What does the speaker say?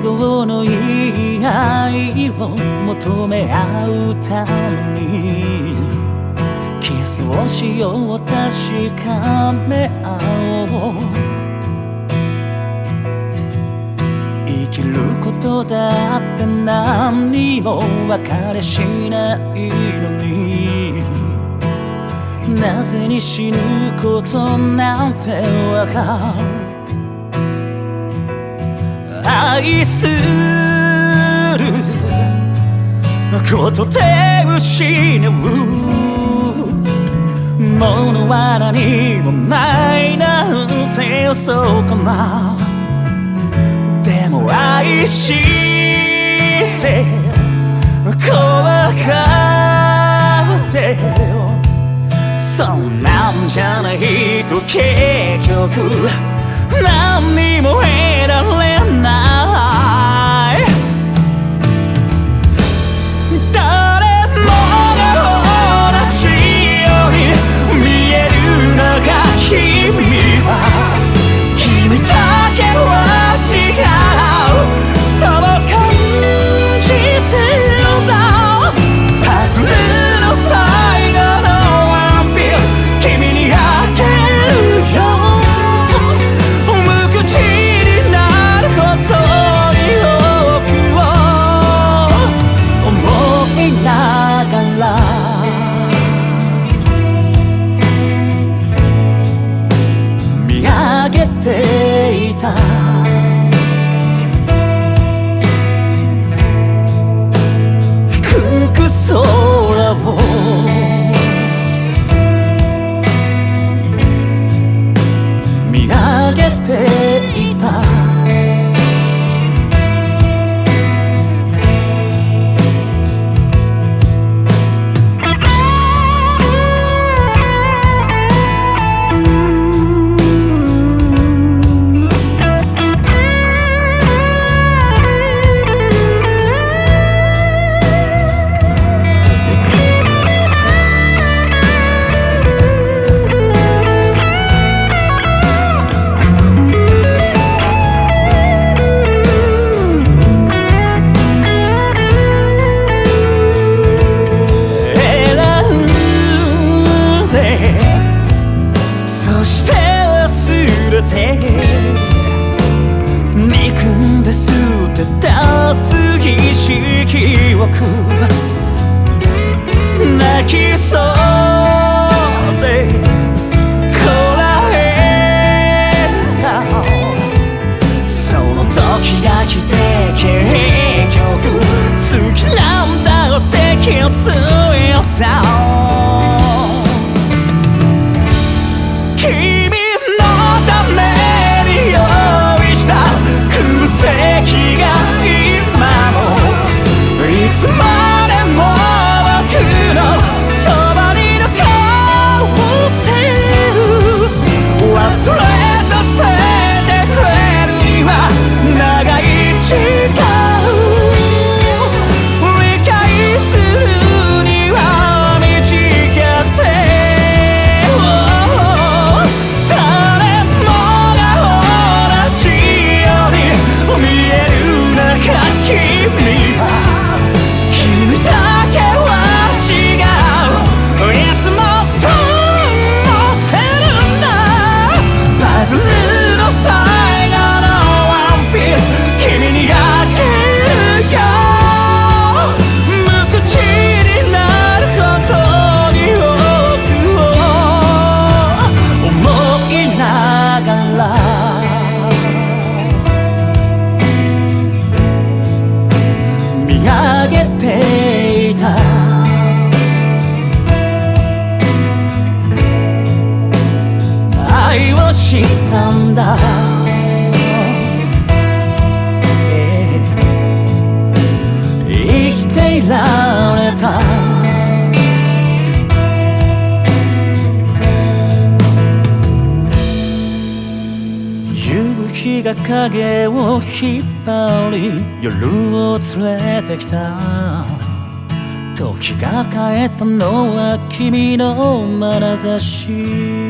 合のいいを求め合うためにキスをしよう確かめ合おう生きることだって何にも分かりしないのに。なぜに死ぬことなんてわかる。愛することで失うものは何もないなんてそうかなでも愛して怖がってそんなんじゃないと結局何にも得られないていた低く空を見上げてしい記憶。泣きそう。日が影を引っ張り夜を連れてきた。時が変えたのは君の眼差し。